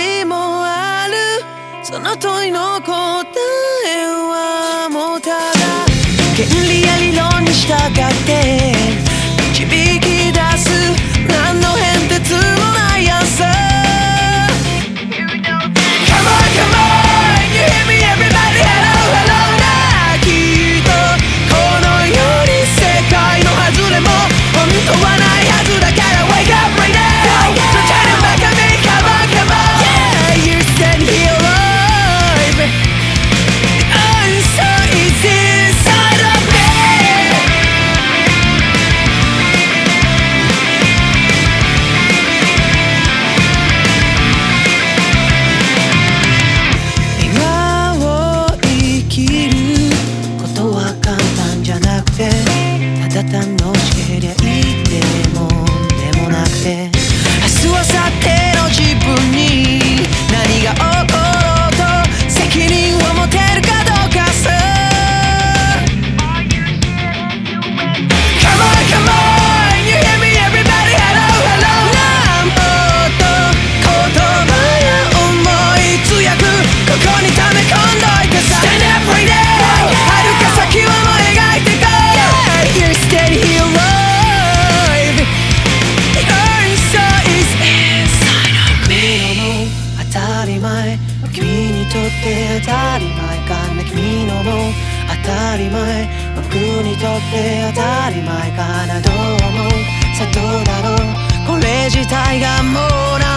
りもある。その問いの答えはもうただ。権利や理論に従って。たり前。君にとって当たり前かな。君のも当たり前。僕にとって当たり前かな。どう思さどうだろう？これ自体がもうない